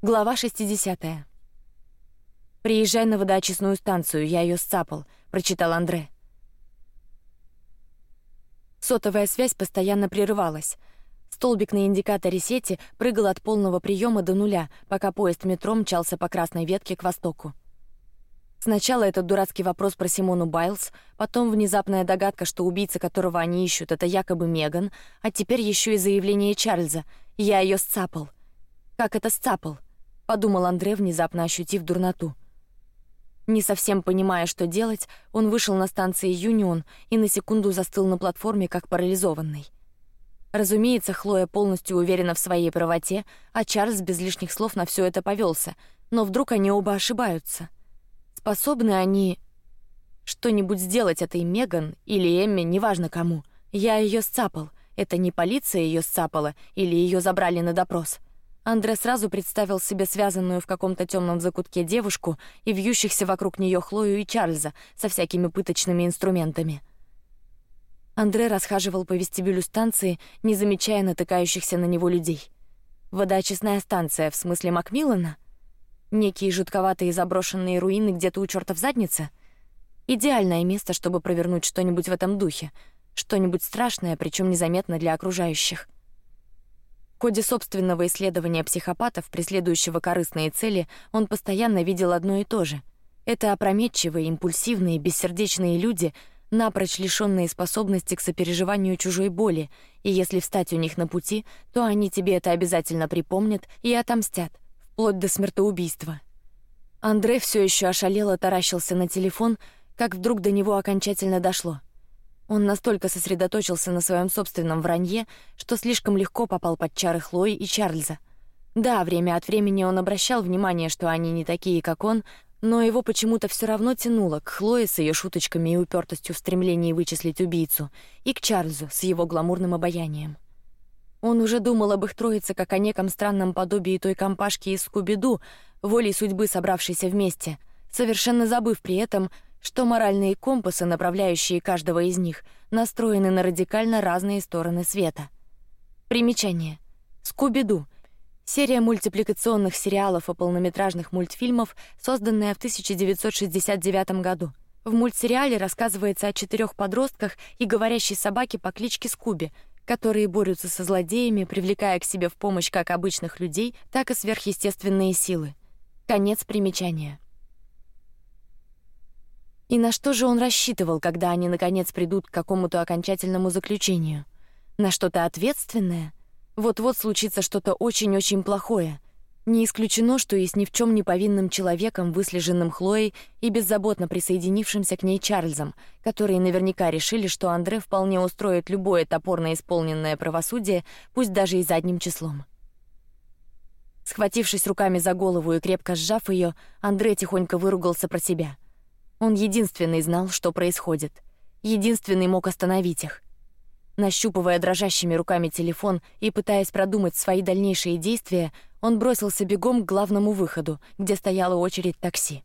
Глава 60. Приезжай на водоочистную станцию, я ее сцапал, прочитал Андре. Сотовая связь постоянно прерывалась. Столбик на индикаторе сети прыгал от полного приема до нуля, пока поезд метро мчался по красной ветке к востоку. Сначала этот дурацкий вопрос про Симону Байлз, потом внезапная догадка, что убийца, которого они ищут, это якобы Меган, а теперь еще и заявление Чарльза: "Я ее сцапал". Как это сцапал? Подумал Андре, внезапно ощутив дурноту. Не совсем понимая, что делать, он вышел на станции Юнион и на секунду застыл на платформе, как парализованный. Разумеется, Хлоя полностью уверена в своей правоте, а Чарльз без лишних слов на все это повелся. Но вдруг они оба ошибаются? Способны они что-нибудь сделать этой Меган или Эмми, неважно кому? Я ее сцапал. Это не полиция ее сцапала или ее забрали на допрос. Андре сразу представил себе связанную в каком-то темном закутке девушку и вьющихся вокруг нее Хлою и Чарльза со всякими пыточными инструментами. Андре расхаживал по вестибюлю станции, не замечая натыкающихся на него людей. Водоочистная станция в смысле Макмиллана? Некие жутковатые заброшенные руины где-то у черта в заднице? Идеальное место, чтобы провернуть что-нибудь в этом духе, что-нибудь страшное, причем незаметно для окружающих. В ходе собственного исследования психопатов, преследующего корыстные цели, он постоянно видел одно и то же. Это опрометчивые, импульсивные, бессердечные люди, напрочь лишенные способности к сопереживанию чужой боли, и если встать у них на пути, то они тебе это обязательно припомнят и отомстят, вплоть до смертоубийства. Андрей все еще ошалело таращился на телефон, как вдруг до него окончательно дошло. Он настолько сосредоточился на своем собственном вранье, что слишком легко попал под чары Хлои и Чарльза. Да, время от времени он обращал внимание, что они не такие, как он, но его почему-то все равно тянуло к Хлое с ее шуточками и упертостью в стремлении вычислить убийцу, и к Чарльзу с его гламурным обаянием. Он уже думал об их троице как о неком странном подобии той компашки из Скуби-Ду, волей судьбы собравшейся вместе, совершенно забыв при этом, что моральные компасы, направляющие каждого из них, настроены на радикально разные стороны света. Примечание: Скуби-Ду — серия мультипликационных сериалов и полнометражных мультфильмов, созданная в 1969 году. В мультсериале рассказывается о четырех подростках и говорящей собаке по кличке Скуби, которые борются со злодеями, привлекая к себе в помощь как обычных людей, так и сверхъестественные силы. Конец примечания. И на что же он рассчитывал, когда они наконец придут к какому-то окончательному заключению? На что-то ответственное? Вот-вот случится что-то очень-очень плохое. Не исключено, что и с ни в чем не повинным человеком, выслеженным Хлоей и беззаботно присоединившимся к ней Чарльзом, которые наверняка решили, что Андре вполне устроит любое топорно исполненное правосудие, пусть даже и задним числом. Схватившись руками за голову и крепко сжав ее, Андре тихонько выругался про себя — он единственный знал, что происходит, единственный мог остановить их. Нащупывая дрожащими руками телефон и пытаясь продумать свои дальнейшие действия, он бросился бегом к главному выходу, где стояла очередь такси.